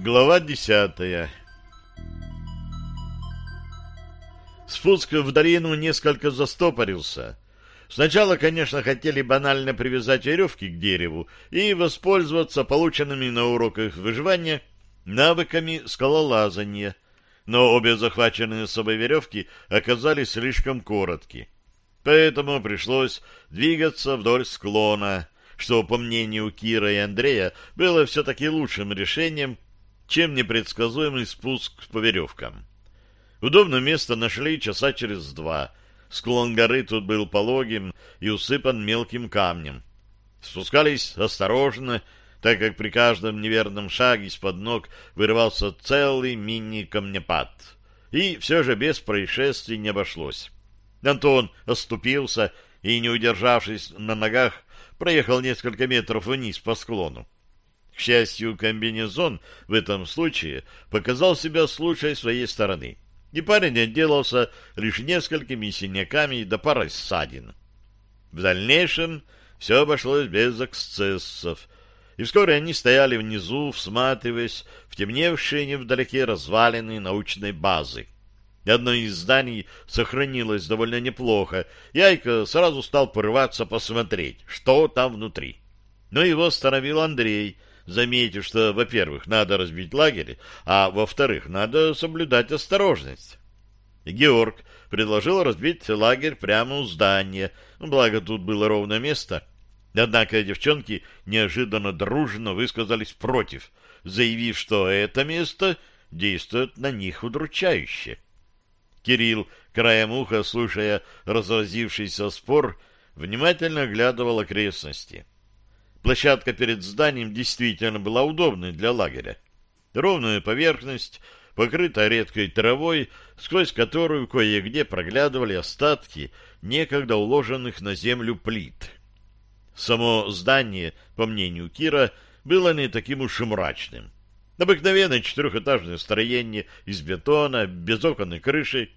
Глава десятая Спуск в долину несколько застопорился. Сначала, конечно, хотели банально привязать веревки к дереву и воспользоваться полученными на уроках выживания навыками скалолазания, но обе захваченные с собой веревки оказались слишком коротки. Поэтому пришлось двигаться вдоль склона, что, по мнению Кира и Андрея, было все-таки лучшим решением, чем непредсказуемый спуск по веревкам. Удобное место нашли часа через два. Склон горы тут был пологим и усыпан мелким камнем. Спускались осторожно, так как при каждом неверном шаге из-под ног вырывался целый мини-камнепад. И все же без происшествий не обошлось. Антон оступился и, не удержавшись на ногах, проехал несколько метров вниз по склону. К счастью, комбинезон в этом случае показал себя с лучшей своей стороны, и парень отделался лишь несколькими синяками да парой ссадин. В дальнейшем все обошлось без эксцессов, и вскоре они стояли внизу, всматриваясь в темневшие невдалеке развалины научной базы. Одно из зданий сохранилось довольно неплохо, и Айка сразу стал порываться посмотреть, что там внутри. Но его остановил Андрей — заметив, что, во-первых, надо разбить лагерь, а во-вторых, надо соблюдать осторожность. Георг предложил разбить лагерь прямо у здания, благо тут было ровное место. Однако девчонки неожиданно дружно высказались против, заявив, что это место действует на них удручающе. Кирилл, краем уха, слушая разразившийся спор, внимательно оглядывал окрестности. Площадка перед зданием действительно была удобной для лагеря. Ровная поверхность, покрытая редкой травой, сквозь которую кое-где проглядывали остатки некогда уложенных на землю плит. Само здание, по мнению Кира, было не таким уж и мрачным. Обыкновенное четырехэтажное строение из бетона, без окон и крыши.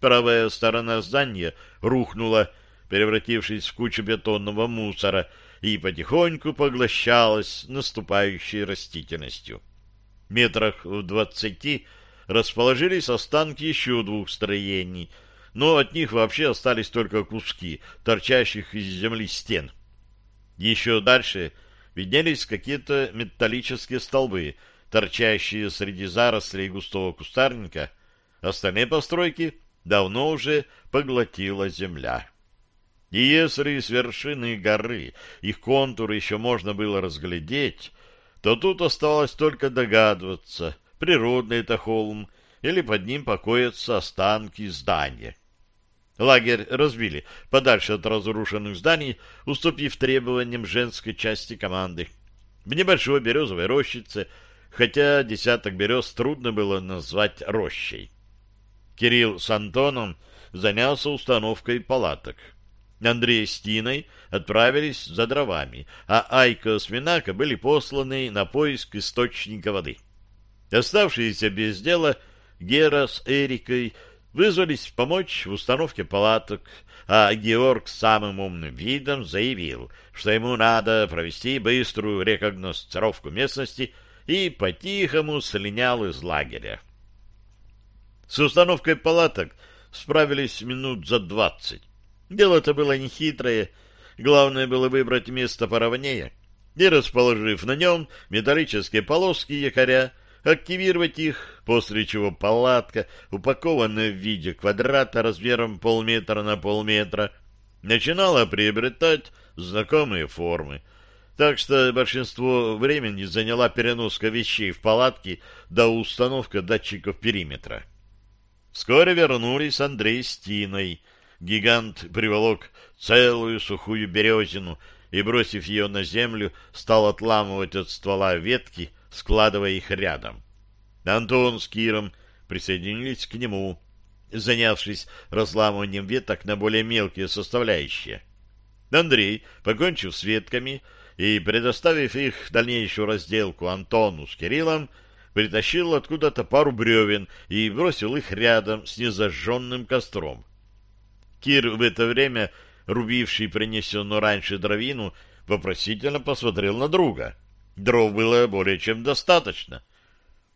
Правая сторона здания рухнула, превратившись в кучу бетонного мусора — и потихоньку поглощалась наступающей растительностью. Метрах в двадцати расположились останки еще двух строений, но от них вообще остались только куски, торчащих из земли стен. Еще дальше виднелись какие-то металлические столбы, торчащие среди зарослей густого кустарника. Остальные постройки давно уже поглотила земля. И если с вершины горы их контур еще можно было разглядеть, то тут оставалось только догадываться, природный это холм или под ним покоятся останки здания. Лагерь разбили подальше от разрушенных зданий, уступив требованиям женской части команды. В небольшой березовой рощице, хотя десяток берез трудно было назвать рощей. Кирилл с Антоном занялся установкой палаток. Андрей с Тиной отправились за дровами, а Айка с Минако были посланы на поиск источника воды. Оставшиеся без дела Гера с Эрикой вызвались помочь в установке палаток, а Георг самым умным видом заявил, что ему надо провести быструю рекогносцировку местности и по-тихому слинял из лагеря. С установкой палаток справились минут за двадцать. Дело-то было нехитрое. Главное было выбрать место поровнее и, расположив на нем металлические полоски якоря, активировать их, после чего палатка, упакованная в виде квадрата размером полметра на полметра, начинала приобретать знакомые формы. Так что большинство времени заняла переноска вещей в палатки до установка датчиков периметра. Вскоре вернулись Андрей с Тиной — Гигант приволок целую сухую березину и, бросив ее на землю, стал отламывать от ствола ветки, складывая их рядом. Антон с Киром присоединились к нему, занявшись разламыванием веток на более мелкие составляющие. Андрей, покончив с ветками и предоставив их дальнейшую разделку Антону с Кириллом, притащил откуда-то пару бревен и бросил их рядом с незажженным костром. Кир в это время, рубивший принесенную раньше дровину, вопросительно посмотрел на друга. Дров было более чем достаточно.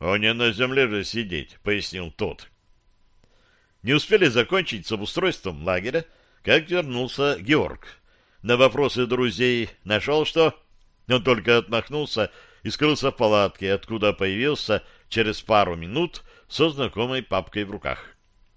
А не на земле же сидеть, — пояснил тот. Не успели закончить с обустройством лагеря, как вернулся Георг. На вопросы друзей нашел что? Он только отмахнулся и скрылся в палатке, откуда появился через пару минут со знакомой папкой в руках.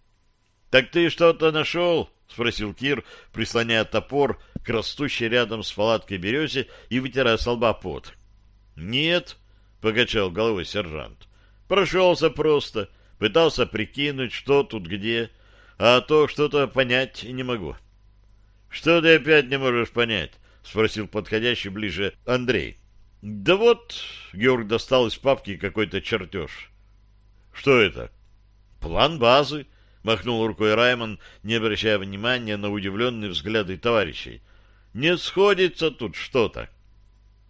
— Так ты что-то нашел? — спросил Кир, прислоняя топор к растущей рядом с палаткой березе и вытирая с лба пот. — Нет, — покачал головой сержант. — Прошелся просто, пытался прикинуть, что тут где, а то что-то понять не могу. — Что ты опять не можешь понять? — спросил подходящий ближе Андрей. — Да вот, — Георг достал из папки какой-то чертеж. — Что это? — План базы, — махнул рукой Раймон, не обращая внимания на удивленные взгляды товарищей. — Не сходится тут что-то.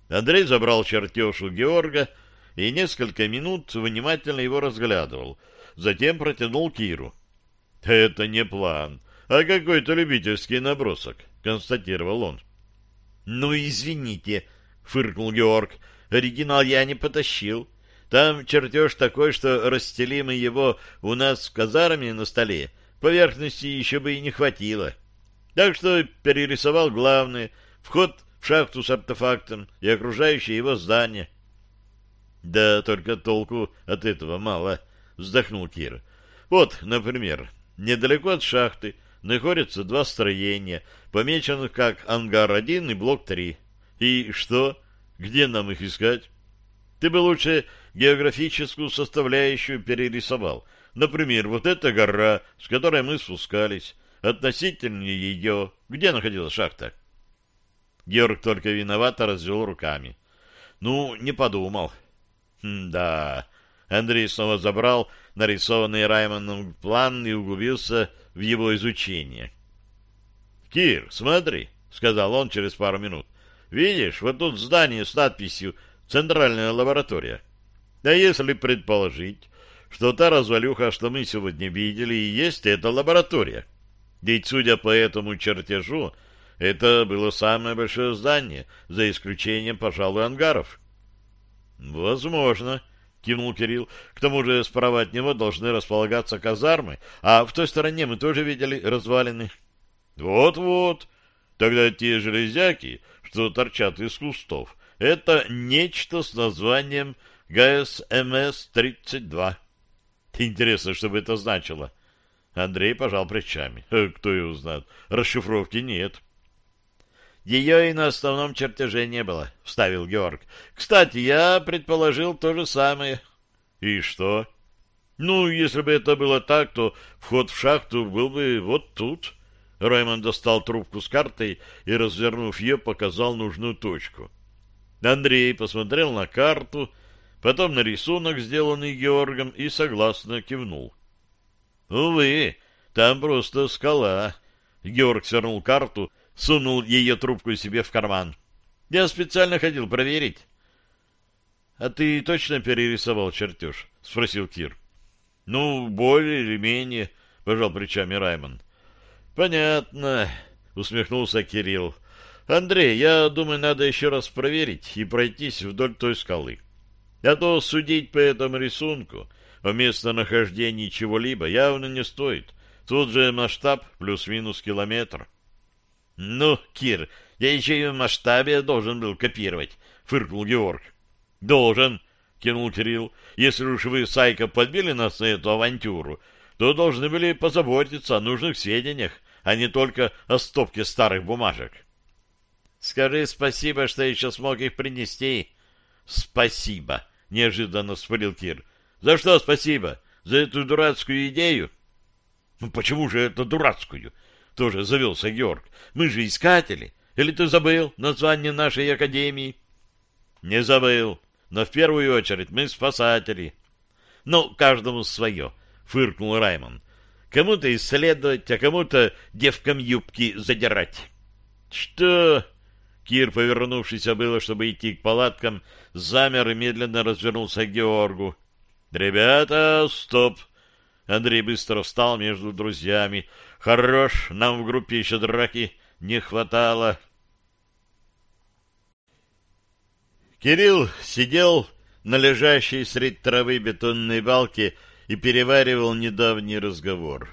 Андрей забрал чертеж у Георга и несколько минут внимательно его разглядывал, затем протянул Киру. — Это не план, а какой-то любительский набросок, — констатировал он. — Ну, извините, — фыркнул Георг, — оригинал я не потащил. Там чертеж такой, что расстелим его у нас в казарме на столе, поверхности еще бы и не хватило. Так что перерисовал главное — вход в шахту с артефактом и окружающее его здание. — Да только толку от этого мало, — вздохнул Кир. — Вот, например, недалеко от шахты находятся два строения, помеченных как «Ангар-1» и «Блок-3». И что? Где нам их искать? Ты бы лучше географическую составляющую перерисовал. Например, вот эта гора, с которой мы спускались, относительно ее, где находилась шахта? Георг только виновато развел руками. Ну, не подумал. М да, Андрей снова забрал нарисованный Раймоном план и углубился в его изучение. «Кир, смотри», — сказал он через пару минут. «Видишь, вот тут здание с надписью «Центральная лаборатория». А если предположить, что та развалюха, что мы сегодня видели, и есть эта лаборатория? Ведь, судя по этому чертежу, это было самое большое здание, за исключением, пожалуй, ангаров. — Возможно, — кивнул Кирилл. — К тому же справа от него должны располагаться казармы, а в той стороне мы тоже видели развалины. Вот — Вот-вот. Тогда те железяки, что торчат из кустов, это нечто с названием ГСМС-32. Интересно, что бы это значило. Андрей пожал плечами. Э, кто его знает? Расшифровки нет. Ее и на основном чертеже не было, — вставил Георг. Кстати, я предположил то же самое. И что? Ну, если бы это было так, то вход в шахту был бы вот тут. Раймон достал трубку с картой и, развернув ее, показал нужную точку. Андрей посмотрел на карту, потом на рисунок, сделанный Георгом, и согласно кивнул. «Увы, там просто скала». Георг свернул карту, сунул ее трубку себе в карман. «Я специально ходил проверить». «А ты точно перерисовал чертеж?» — спросил Кир. «Ну, более или менее», — пожал плечами Раймон. «Понятно», — усмехнулся Кирилл. «Андрей, я думаю, надо еще раз проверить и пройтись вдоль той скалы. А то судить по этому рисунку о местонахождении чего-либо явно не стоит. Тут же масштаб плюс-минус километр. — Ну, Кир, я еще и в масштабе должен был копировать, — фыркнул Георг. — Должен, — кинул Кирилл. — Если уж вы, Сайка, подбили нас на эту авантюру, то должны были позаботиться о нужных сведениях, а не только о стопке старых бумажек. — Скажи спасибо, что еще смог их принести. — Спасибо, — неожиданно вспылил Кир. — За что спасибо? За эту дурацкую идею? — Ну почему же это дурацкую? — тоже завелся Георг. — Мы же искатели. Или ты забыл название нашей академии? — Не забыл. Но в первую очередь мы спасатели. — Ну, каждому свое, — фыркнул Раймон. — Кому-то исследовать, а кому-то девкам юбки задирать. — Что? Кир, повернувшийся было, чтобы идти к палаткам, замер и медленно развернулся к Георгу. «Ребята, стоп!» Андрей быстро встал между друзьями. «Хорош, нам в группе еще драки не хватало». Кирилл сидел на лежащей средь травы бетонной балке и переваривал недавний разговор.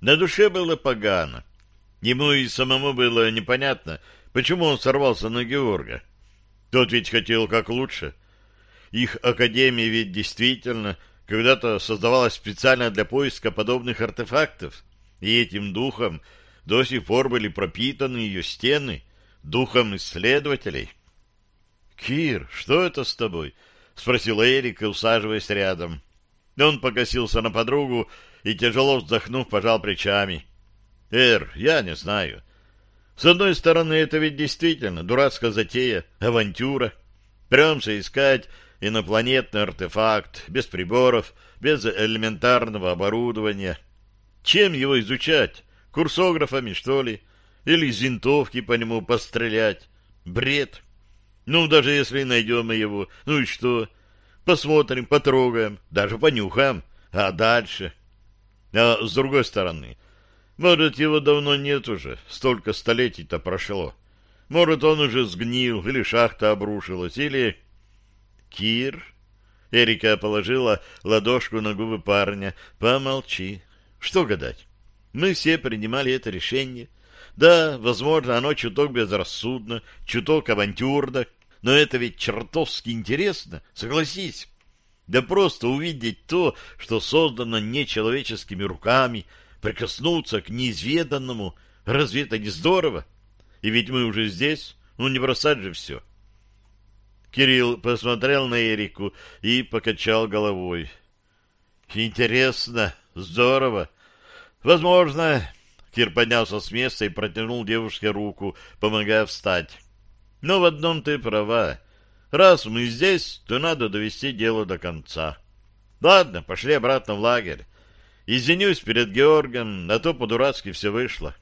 На душе было погано. Ему и самому было непонятно, почему он сорвался на Георга. Тот ведь хотел как лучше. Их академия ведь действительно когда-то создавалась специально для поиска подобных артефактов, и этим духом до сих пор были пропитаны ее стены, духом исследователей. «Кир, что это с тобой?» — спросил Эрик, усаживаясь рядом. Он покосился на подругу и, тяжело вздохнув, пожал плечами. «Эр, я не знаю. С одной стороны, это ведь действительно дурацкая затея, авантюра. Премся искать инопланетный артефакт, без приборов, без элементарного оборудования. Чем его изучать? Курсографами, что ли? Или из винтовки по нему пострелять? Бред. Ну, даже если найдем его, ну и что? Посмотрим, потрогаем, даже понюхаем. А дальше? А с другой стороны, может, его давно нет уже, столько столетий-то прошло. Может, он уже сгнил, или шахта обрушилась, или... Кир? Эрика положила ладошку на губы парня. Помолчи. Что гадать? Мы все принимали это решение. Да, возможно, оно чуток безрассудно, чуток авантюрно, но это ведь чертовски интересно, согласись. Да просто увидеть то, что создано нечеловеческими руками, прикоснуться к неизведанному, разве это не здорово? И ведь мы уже здесь, ну не бросать же все. Кирилл посмотрел на Эрику и покачал головой. Интересно, здорово. Возможно, Кир поднялся с места и протянул девушке руку, помогая встать. Но в одном ты права. Раз мы здесь, то надо довести дело до конца. Ладно, пошли обратно в лагерь. Извинюсь перед Георгом, а то по-дурацки все вышло.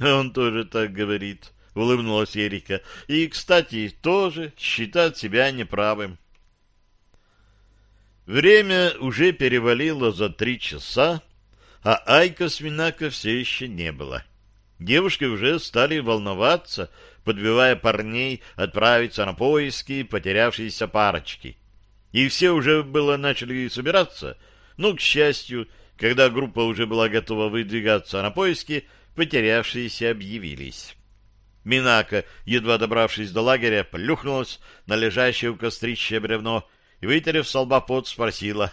Он тоже так говорит, улыбнулась Ерика. И, кстати, тоже считает себя неправым. Время уже перевалило за три часа, а Айка с Минако все еще не было. Девушки уже стали волноваться, подбивая парней отправиться на поиски потерявшейся парочки. И все уже было начали собираться, но, к счастью, когда группа уже была готова выдвигаться на поиски, потерявшиеся объявились. Минака, едва добравшись до лагеря, плюхнулась на лежащее у кострища бревно и, вытерев с лба пот, спросила,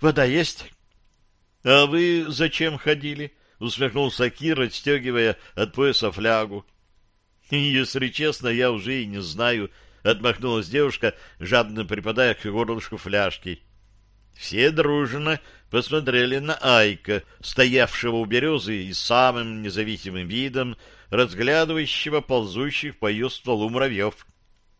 «Вода есть?» — А вы зачем ходили? — усмехнулся Кир, отстегивая от пояса флягу. — Если честно, я уже и не знаю, — отмахнулась девушка, жадно припадая к горлышку фляжки. Все дружно посмотрели на Айка, стоявшего у березы и самым независимым видом разглядывающего ползущих по ее стволу муравьев.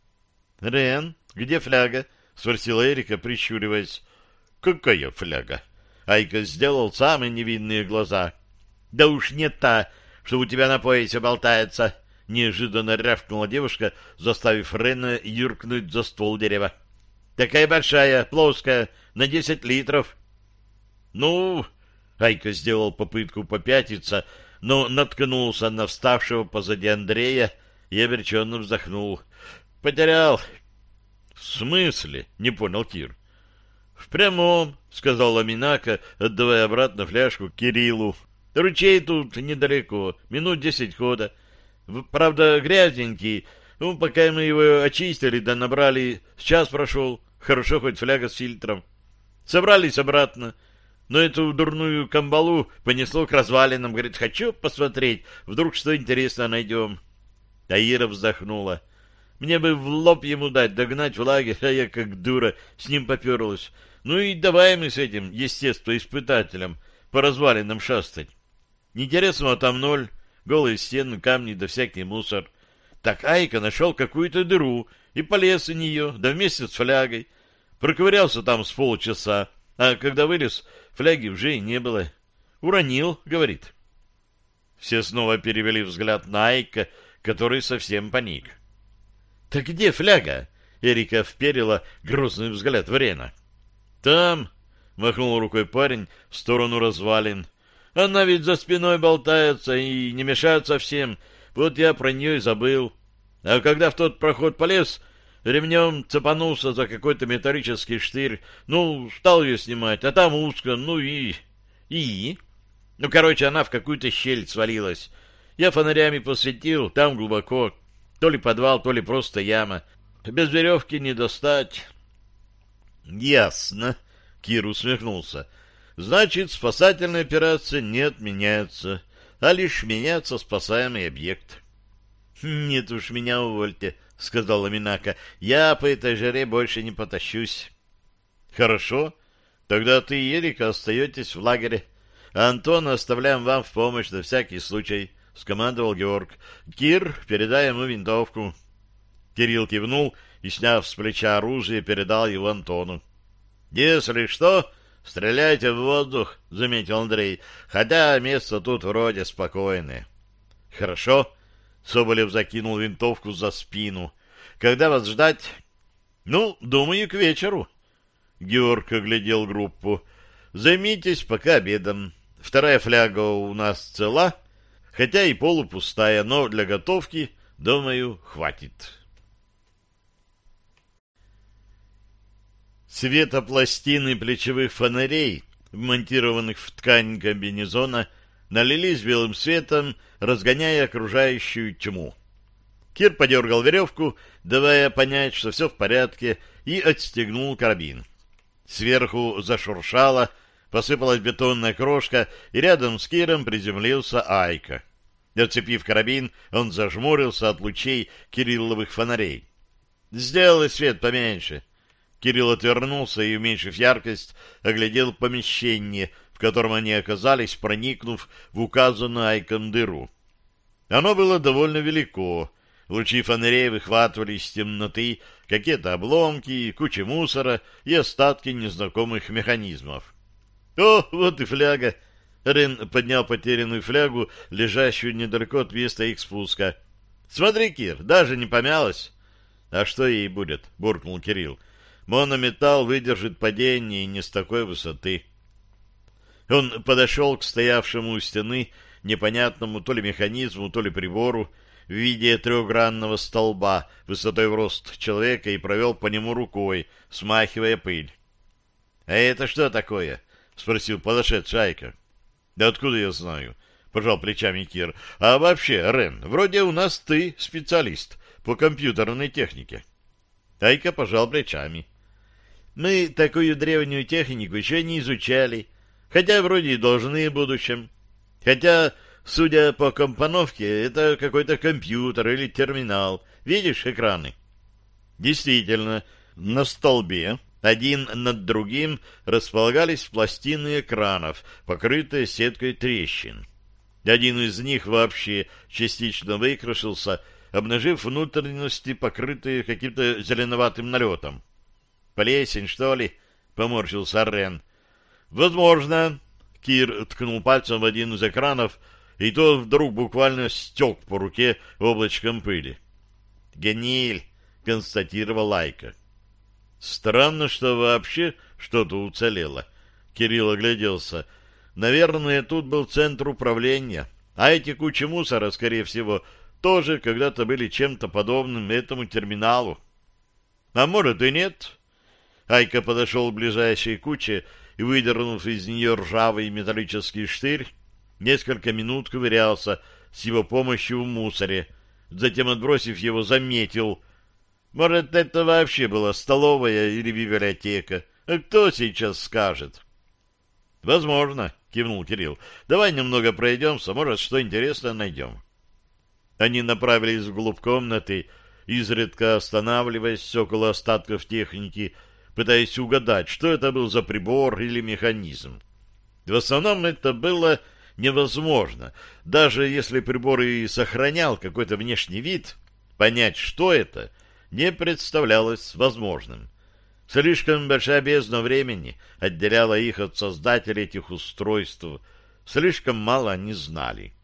— Рен, где фляга? — спросила Эрика, прищуриваясь. — Какая фляга? — Айка сделал самые невинные глаза. — Да уж не та, что у тебя на поясе болтается! — неожиданно рявкнула девушка, заставив Рена юркнуть за ствол дерева. — Такая большая, плоская, на десять литров. — Ну... — Айка сделал попытку попятиться, но наткнулся на вставшего позади Андрея и обреченно вздохнул. — Потерял. — В смысле? — не понял Кир. — В прямом, — сказала Минака, отдавая обратно фляжку Кириллу. — Ручей тут недалеко, минут десять хода. Правда, грязненький. Ну, пока мы его очистили да набрали, час прошел. Хорошо, хоть фляга с фильтром. Собрались обратно. Но эту дурную камбалу понесло к развалинам. Говорит, хочу посмотреть, вдруг что интересно найдем. Таира вздохнула. Мне бы в лоб ему дать, догнать в лагерь, а я как дура с ним поперлась. Ну и давай мы с этим естествоиспытателем по развалинам шастать. Интересного там ноль, голые стены, камни да всякий мусор. Так Айка нашел какую-то дыру и полез в нее, да вместе с флягой. Проковырялся там с полчаса, а когда вылез, фляги уже и не было. Уронил, говорит. Все снова перевели взгляд на Айка, который совсем паник. — Так где фляга? — Эрика вперила грозный взгляд в Рена. — «Там!» — махнул рукой парень в сторону развалин. «Она ведь за спиной болтается и не мешает совсем. Вот я про нее и забыл. А когда в тот проход полез, ремнем цепанулся за какой-то металлический штырь. Ну, стал ее снимать, а там узко, ну и... И? Ну, короче, она в какую-то щель свалилась. Я фонарями посветил, там глубоко. То ли подвал, то ли просто яма. Без веревки не достать. Ясно. Кир усмехнулся. Значит, спасательная операция не отменяется, а лишь меняется спасаемый объект. Нет уж, меня увольте, — сказала Минака. — Я по жаре больше не потащусь. — Хорошо. Тогда ты и Ерика остаетесь в лагере. А Антона оставляем вам в помощь на всякий случай, — скомандовал Георг. — Кир, передай ему винтовку. Кирилл кивнул и, сняв с плеча оружие, передал его Антону. — Если что, стреляйте в воздух, — заметил Андрей, — хотя место тут вроде спокойное. — Хорошо. Соболев закинул винтовку за спину. «Когда вас ждать?» «Ну, думаю, к вечеру». Георг оглядел группу. «Займитесь пока обедом. Вторая фляга у нас цела, хотя и полупустая, но для готовки, думаю, хватит». Светопластины плечевых фонарей, вмонтированных в ткань комбинезона, налились белым светом, разгоняя окружающую тьму. Кир подергал веревку, давая понять, что все в порядке, и отстегнул карабин. Сверху зашуршало, посыпалась бетонная крошка, и рядом с Киром приземлился Айка. Отцепив карабин, он зажмурился от лучей кирилловых фонарей. «Сделай свет поменьше». Кирилл отвернулся и, уменьшив яркость, оглядел помещение, котором они оказались, проникнув в указанную Айком дыру. Оно было довольно велико. Лучи фонарей выхватывали из темноты какие-то обломки, кучи мусора и остатки незнакомых механизмов. «О, вот и фляга!» Рен поднял потерянную флягу, лежащую недалеко от места их спуска. «Смотри, Кир, даже не помялась!» «А что ей будет?» — буркнул Кирилл. «Монометалл выдержит падение не с такой высоты». Он подошел к стоявшему у стены непонятному то ли механизму, то ли прибору в виде трехгранного столба высотой в рост человека и провел по нему рукой, смахивая пыль. — А это что такое? — спросил подошедший Айка. — Да откуда я знаю? — пожал плечами Кир. — А вообще, Рен, вроде у нас ты специалист по компьютерной технике. Айка пожал плечами. — Мы такую древнюю технику еще не изучали, Хотя вроде и должны в будущем. Хотя, судя по компоновке, это какой-то компьютер или терминал. Видишь экраны? Действительно, на столбе один над другим располагались пластины экранов, покрытые сеткой трещин. Один из них вообще частично выкрашился, обнажив внутренности, покрытые каким-то зеленоватым налетом. «Плесень, что ли?» — поморщился Рен. Возможно. Кир ткнул пальцем в один из экранов, и тот вдруг буквально стек по руке облачком пыли. «Гниль!» — констатировал Лайка. «Странно, что вообще что-то уцелело». Кирилл огляделся. «Наверное, тут был центр управления, а эти кучи мусора, скорее всего, тоже когда-то были чем-то подобным этому терминалу». «А может и нет?» Айка подошел к ближайшей куче и, выдернув из нее ржавый металлический штырь, несколько минут ковырялся с его помощью в мусоре, затем, отбросив его, заметил. Может, это вообще была столовая или библиотека? А кто сейчас скажет? — Возможно, — кивнул Кирилл. — Давай немного пройдемся, может, что интересное найдем. Они направились вглубь комнаты, изредка останавливаясь около остатков техники, пытаясь угадать, что это был за прибор или механизм. В основном это было невозможно. Даже если прибор и сохранял какой-то внешний вид, понять, что это, не представлялось возможным. Слишком большая бездна времени отделяла их от создателей этих устройств. Слишком мало они знали.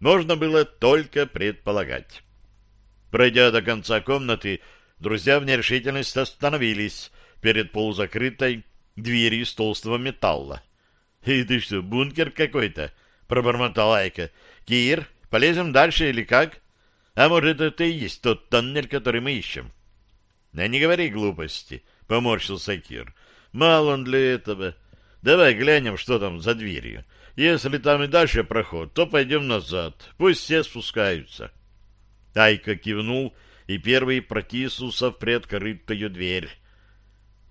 Можно было только предполагать. Пройдя до конца комнаты, друзья в нерешительности остановились, перед полузакрытой дверью из толстого металла. — И ты что, бункер какой-то? — пробормотал Айка. — Кир, полезем дальше или как? А может, это и есть тот тоннель, который мы ищем? А не говори глупости, — поморщился Кир. Мало он для этого. Давай глянем, что там за дверью. Если там и дальше проход, то пойдем назад. Пусть все спускаются. Тайка кивнул и первый протиснулся в приоткрытую дверь.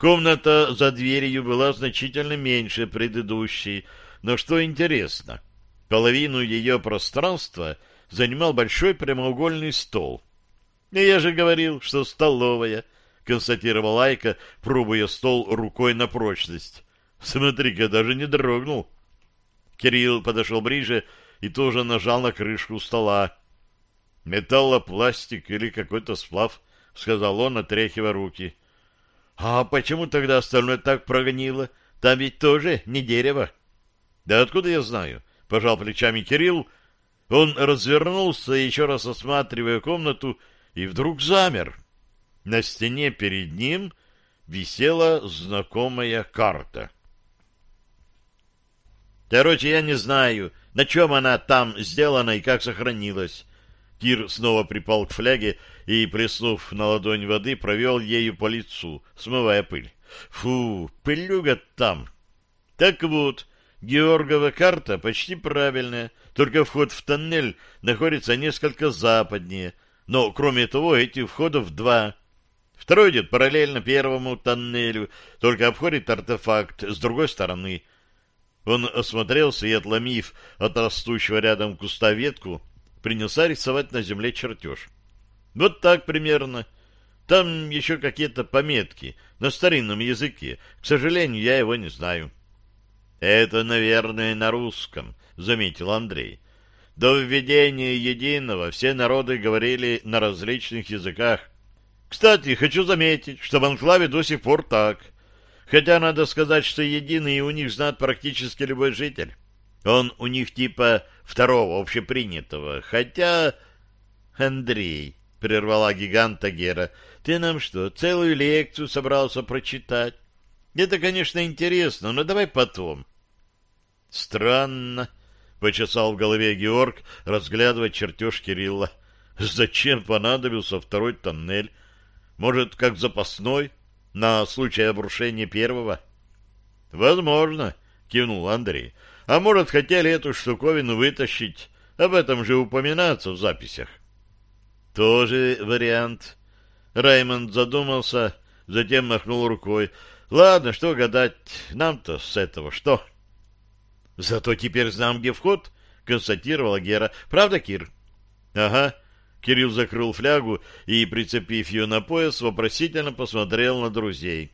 Комната за дверью была значительно меньше предыдущей, но что интересно, половину ее пространства занимал большой прямоугольный стол. Я же говорил, что столовая, констатировал Айка, пробуя стол рукой на прочность. Смотри-ка, даже не дрогнул. Кирилл подошел ближе и тоже нажал на крышку стола. «Металлопластик или какой-то сплав», — сказал он, отряхивая руки. А почему тогда остальное так прогнило? Там ведь тоже не дерево. Да откуда я знаю? Пожал плечами Кирилл. Он развернулся, еще раз осматривая комнату, и вдруг замер. На стене перед ним висела знакомая карта. Короче, я не знаю, на чем она там сделана и как сохранилась. Кир снова припал к фляге и, плеснув на ладонь воды, провел ею по лицу, смывая пыль. Фу, пылюга там. Так вот, Георгова карта почти правильная, только вход в тоннель находится несколько западнее. Но, кроме того, этих входов два. Второй идет параллельно первому тоннелю, только обходит артефакт с другой стороны. Он осмотрелся и, отломив от растущего рядом куста ветку, принялся рисовать на земле чертеж. Вот так примерно. Там еще какие-то пометки на старинном языке. К сожалению, я его не знаю. Это, наверное, на русском, заметил Андрей. До введения единого все народы говорили на различных языках. Кстати, хочу заметить, что в Анклаве до сих пор так. Хотя надо сказать, что единый у них знает практически любой житель. Он у них типа второго общепринятого. Хотя... Андрей, прервала гиганта Гера. Ты нам что, целую лекцию собрался прочитать? Это, конечно, интересно, но давай потом. Странно, почесал в голове Георг, разглядывая чертеж Кирилла. Зачем понадобился второй тоннель? Может, как запасной, на случай обрушения первого? Возможно, кивнул Андрей. А может, хотели эту штуковину вытащить? Об этом же упоминается в записях. Тоже вариант. Раймонд задумался, затем махнул рукой. Ладно, что гадать, нам-то с этого что? Зато теперь знаем, где вход, констатировала Гера. Правда, Кир? Ага. Кирилл закрыл флягу и, прицепив ее на пояс, вопросительно посмотрел на друзей.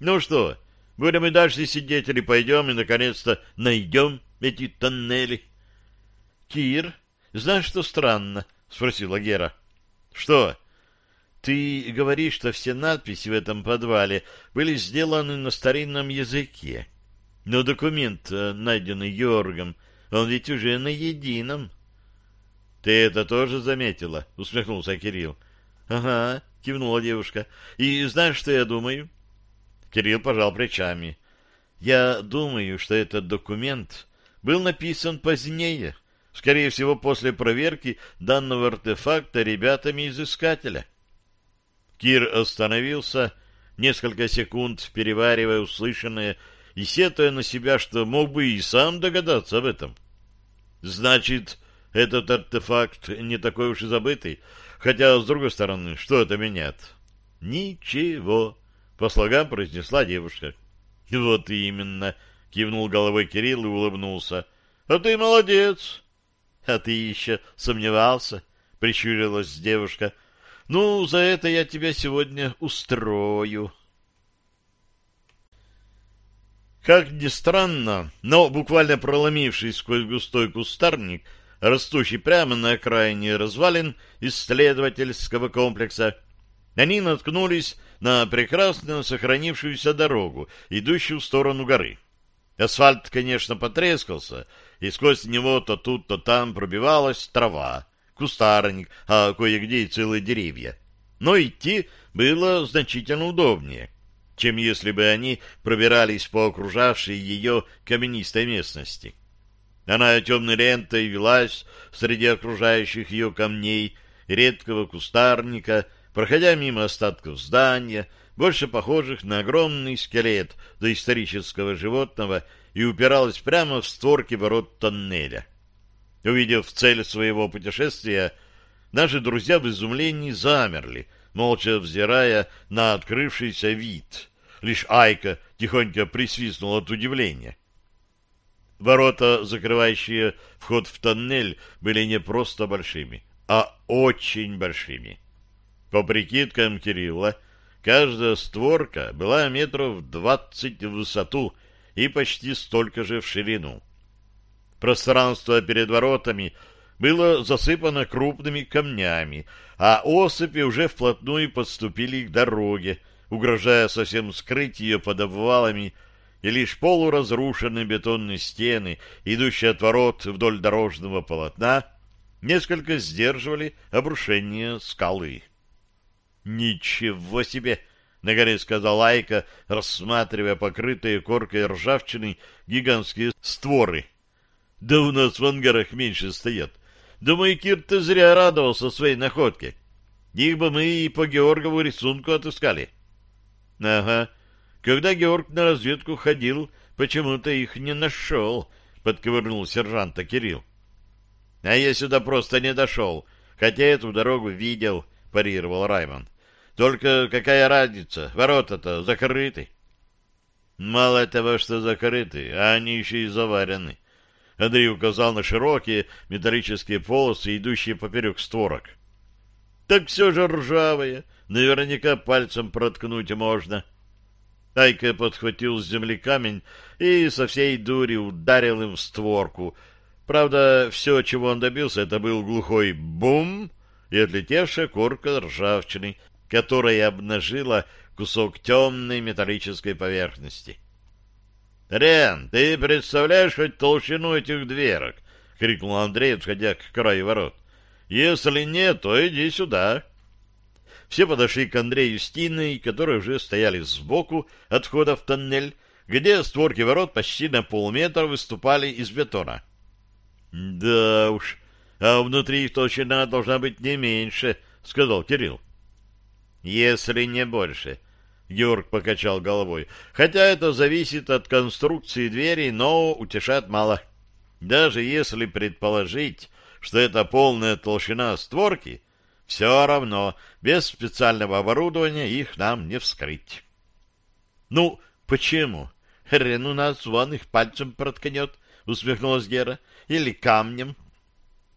Ну что, будем и дальше сидеть или пойдем и, наконец-то, найдем эти тоннели? Кир, знаешь, что странно? — спросила Гера. — что? Ты говоришь, что все надписи в этом подвале были сделаны на старинном языке. Но документ, э, найденный Йоргом, он ведь уже на едином. Ты это тоже заметила? Усмехнулся Кирилл. Ага, кивнула девушка. И знаешь, что я думаю? Кирилл пожал плечами. Я думаю, что этот документ был написан позднее, Скорее всего, после проверки данного артефакта ребятами из Искателя. Кир остановился, несколько секунд переваривая услышанное и сетуя на себя, что мог бы и сам догадаться об этом. Значит, этот артефакт не такой уж и забытый, хотя, с другой стороны, что это меняет? Ничего, по слогам произнесла девушка. Вот именно, кивнул головой Кирилл и улыбнулся. А ты молодец. — А ты еще сомневался? — прищурилась девушка. — Ну, за это я тебя сегодня устрою. Как ни странно, но буквально проломившись сквозь густой кустарник, растущий прямо на окраине развалин исследовательского комплекса, они наткнулись на прекрасно сохранившуюся дорогу, идущую в сторону горы. Асфальт, конечно, потрескался, и сквозь него то тут, то там пробивалась трава, кустарник, а кое-где и целые деревья. Но идти было значительно удобнее, чем если бы они пробирались по окружавшей ее каменистой местности. Она темной лентой велась среди окружающих ее камней, редкого кустарника, проходя мимо остатков здания, больше похожих на огромный скелет доисторического животного, и упиралась прямо в створки ворот тоннеля. Увидев цель своего путешествия, наши друзья в изумлении замерли, молча взирая на открывшийся вид. Лишь Айка тихонько присвистнула от удивления. Ворота, закрывающие вход в тоннель, были не просто большими, а очень большими. По прикидкам Кирилла, каждая створка была метров двадцать в высоту и почти столько же в ширину. Пространство перед воротами было засыпано крупными камнями, а осыпи уже вплотную подступили к дороге, угрожая совсем скрыть ее под обвалами, и лишь полуразрушенные бетонные стены, идущие от ворот вдоль дорожного полотна, несколько сдерживали обрушение скалы. «Ничего себе!» — наконец сказал Айка, рассматривая покрытые коркой ржавчины гигантские створы. «Да у нас в ангарах меньше стоят. Думаю, Кир, ты зря радовался своей находке. Их бы мы и по Георгову рисунку отыскали». «Ага. Когда Георг на разведку ходил, почему-то их не нашел», — подковырнул сержанта Кирилл. «А я сюда просто не дошел, хотя эту дорогу видел», — парировал Раймон. «Только какая разница? Ворота-то закрыты». «Мало того, что закрыты, а они еще и заварены». Андрей указал на широкие металлические полосы, идущие поперек створок. «Так все же ржавые, наверняка пальцем проткнуть можно». Айка подхватил с земли камень и со всей дури ударил им в створку. Правда, все, чего он добился, это был глухой бум и отлетевшая корка ржавчины, которая обнажила кусок темной металлической поверхности. — Рен, ты представляешь хоть толщину этих дверок? — крикнул Андрей, отходя к краю ворот. — Если нет, то иди сюда. — все подошли к Андрею с Тиной, которые уже стояли сбоку от входа в тоннель, где створки ворот почти на полметра выступали из бетона. — Да уж, а внутри их толщина должна быть не меньше, — сказал Кирилл. — Если не больше, — Георг покачал головой, — хотя это зависит от конструкции двери, но утешает мало. Даже если предположить, что это полная толщина створки, все равно, без специального оборудования их нам не вскрыть. — Ну, почему? Хрен у нас вон их пальцем проткнет, — усмехнулась Гера. — Или камнем.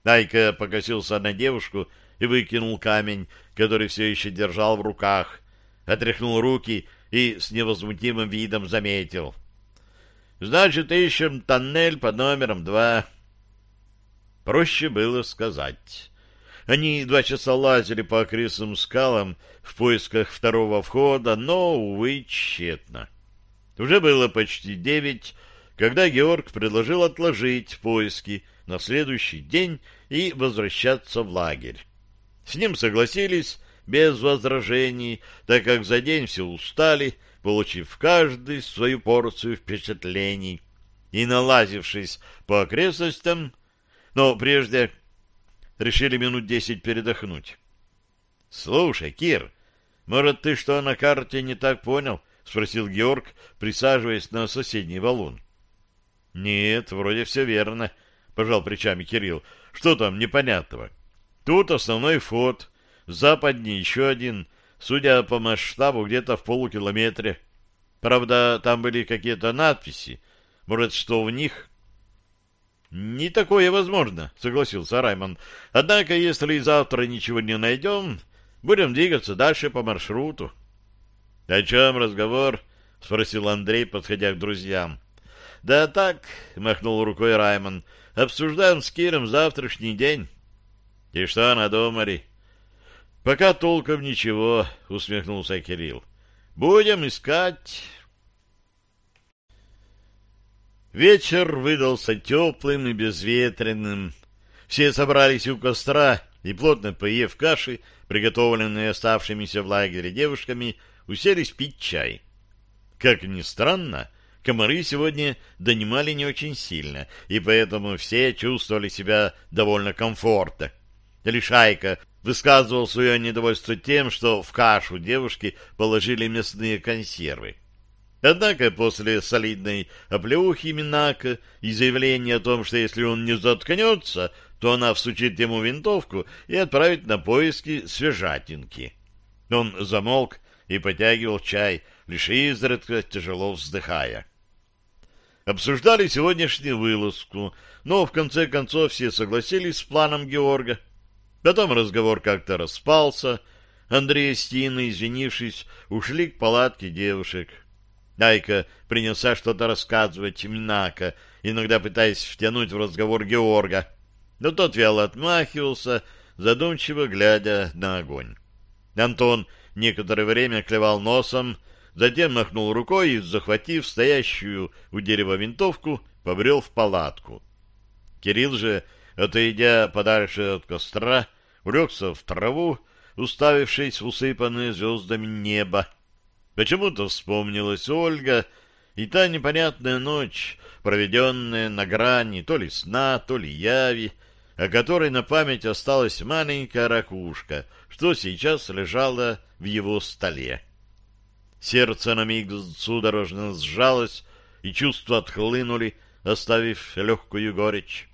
Найка покосился на девушку и выкинул камень, который все еще держал в руках, отряхнул руки и с невозмутимым видом заметил. — Значит, ищем тоннель под номером два. Проще было сказать. Они два часа лазили по окрестным скалам в поисках второго входа, но, увы, тщетно. Уже было почти девять, когда Георг предложил отложить поиски на следующий день и возвращаться в лагерь. С ним согласились без возражений, так как за день все устали, получив каждый свою порцию впечатлений и налазившись по окрестностям, но прежде решили минут десять передохнуть. — Слушай, Кир, может, ты что на карте не так понял? — спросил Георг, присаживаясь на соседний валун. — Нет, вроде все верно, — пожал плечами Кирилл. — Что там непонятного? Тут основной вход, западнее еще один, судя по масштабу, где-то в полукилометре. Правда, там были какие-то надписи. Может, что в них «Не такое возможно», — согласился Раймон. «Однако, если завтра ничего не найдем, будем двигаться дальше по маршруту». «О чем разговор?» — спросил Андрей, подходя к друзьям. «Да так», — махнул рукой Раймон, — «обсуждаем с Киром завтрашний день». «И что надумали?» «Пока толком ничего», — усмехнулся Кирилл. «Будем искать...» Вечер выдался теплым и безветренным. Все собрались у костра и, плотно поев каши, приготовленные оставшимися в лагере девушками, уселись пить чай. Как ни странно, комары сегодня донимали не очень сильно, и поэтому все чувствовали себя довольно комфортно. Лишь Айка высказывал свое недовольство тем, что в кашу девушки положили мясные консервы. Однако после солидной оплеухи Минака и заявления о том, что если он не заткнется, то она всучит ему винтовку и отправит на поиски свежатинки. Он замолк и потягивал чай, лишь изредка тяжело вздыхая. Обсуждали сегодняшнюю вылазку, но в конце концов все согласились с планом Георга. Потом разговор как-то распался. Андрей и Стина, извинившись, ушли к палатке девушек. Айка принялся что-то рассказывать Минака, иногда пытаясь втянуть в разговор Георга, но тот вяло отмахивался, задумчиво глядя на огонь. Антон некоторое время клевал носом, затем махнул рукой и, захватив стоящую у дерева винтовку, побрел в палатку. Кирилл же, отойдя подальше от костра, улегся в траву, уставившись в усыпанное звездами небо. Почему-то вспомнилась Ольга и та непонятная ночь, проведенная на грани то ли сна, то ли яви, о которой на память осталась маленькая ракушка, что сейчас лежала в его столе. Сердце на миг судорожно сжалось, и чувства отхлынули, оставив легкую горечь.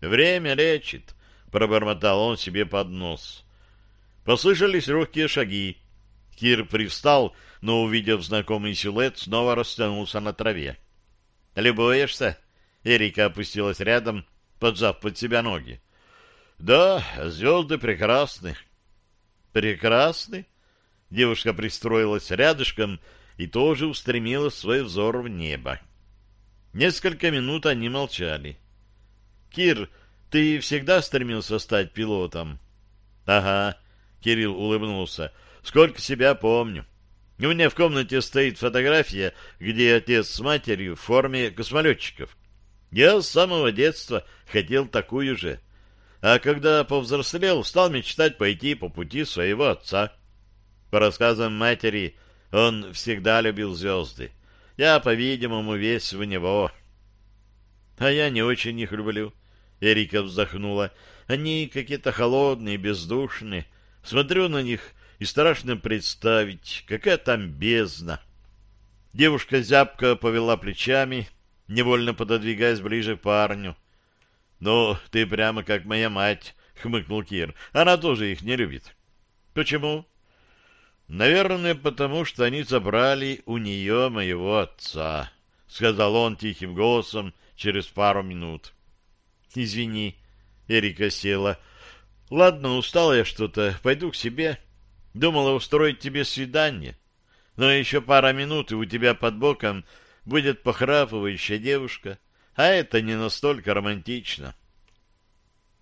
«Время лечит», — пробормотал он себе под нос. Послышались легкие шаги. Кир привстал, но, увидев знакомый силуэт, снова растянулся на траве. «Любуешься?» Эрика опустилась рядом, поджав под себя ноги. «Да, звезды прекрасны». «Прекрасны?» Девушка пристроилась рядышком и тоже устремила свой взор в небо. Несколько минут они молчали. «Кир, ты всегда стремился стать пилотом?» «Ага», — Кирилл улыбнулся, — «сколько себя помню. У меня в комнате стоит фотография, где отец с матерью в форме космолетчиков. Я с самого детства хотел такую же. А когда повзрослел, стал мечтать пойти по пути своего отца. По рассказам матери, он всегда любил звезды. Я, по-видимому, весь в него. А я не очень их люблю. Эрика вздохнула. Они какие-то холодные, бездушные. Смотрю на них и страшно представить, какая там бездна. Девушка зябко повела плечами, невольно пододвигаясь ближе к парню. — Ну, ты прямо как моя мать, — хмыкнул Кир. — Она тоже их не любит. — Почему? — Наверное, потому что они забрали у нее моего отца, — сказал он тихим голосом через пару минут. — Извини, — Эрика села. — Ладно, устала я что-то, пойду к себе. Думала устроить тебе свидание. Но еще пара минут, и у тебя под боком будет похрапывающая девушка, а это не настолько романтично.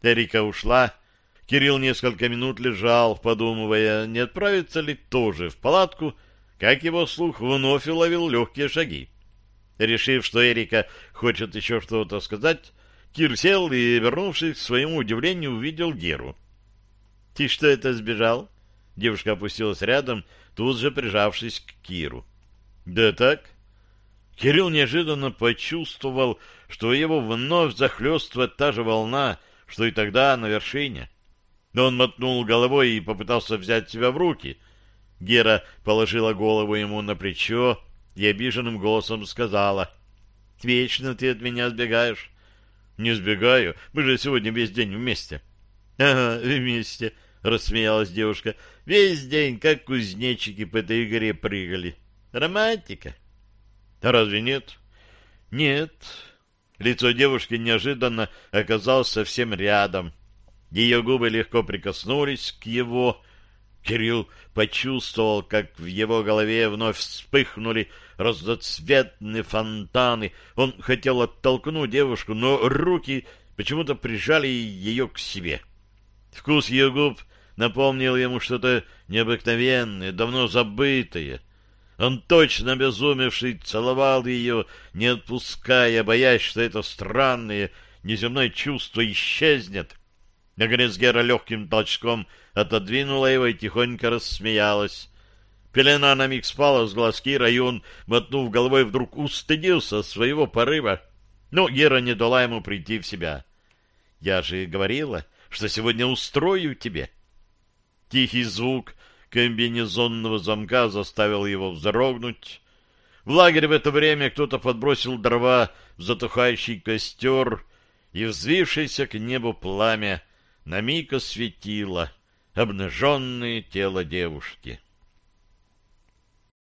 Эрика ушла, Кирилл несколько минут лежал, подумывая, не отправиться ли тоже в палатку, как его слух вновь уловил легкие шаги. Решив, что Эрика хочет еще что-то сказать, Кир сел и, вернувшись к своему удивлению, увидел Геру. — Ты что это сбежал? Девушка опустилась рядом, тут же прижавшись к Киру. — Да так? Кирилл неожиданно почувствовал, что его вновь захлестывает та же волна, что и тогда на вершине. Но он мотнул головой и попытался взять себя в руки. Гера положила голову ему на плечо и обиженным голосом сказала, «Вечно ты от меня сбегаешь». «Не сбегаю, мы же сегодня весь день вместе». «Ага, вместе», — рассмеялась девушка. «Весь день, как кузнечики по этой игре прыгали. Романтика». «Разве нет?» «Нет». Лицо девушки неожиданно оказалось совсем рядом. Ее губы легко прикоснулись к его. Кирилл почувствовал, как в его голове вновь вспыхнули разноцветные фонтаны. Он хотел оттолкнуть девушку, но руки почему-то прижали ее к себе. Вкус ее губ напомнил ему что-то необыкновенное, давно забытое. Он точно обезумевший целовал ее, не отпуская, боясь, что это странное, неземное чувство исчезнет. Наконец Гера легким толчком отодвинула его и тихонько рассмеялась. Пелена на миг спала с глаз Кира, и он, мотнув головой, вдруг устыдился своего порыва. Но Гера не дала ему прийти в себя. «Я же говорила, что сегодня устрою тебе». Тихий звук комбинезонного замка заставил его вздрогнуть. В лагере в это время кто-то подбросил дрова в затухающий костер, и взвившееся к небу пламя на миг осветило обнаженное тело девушки.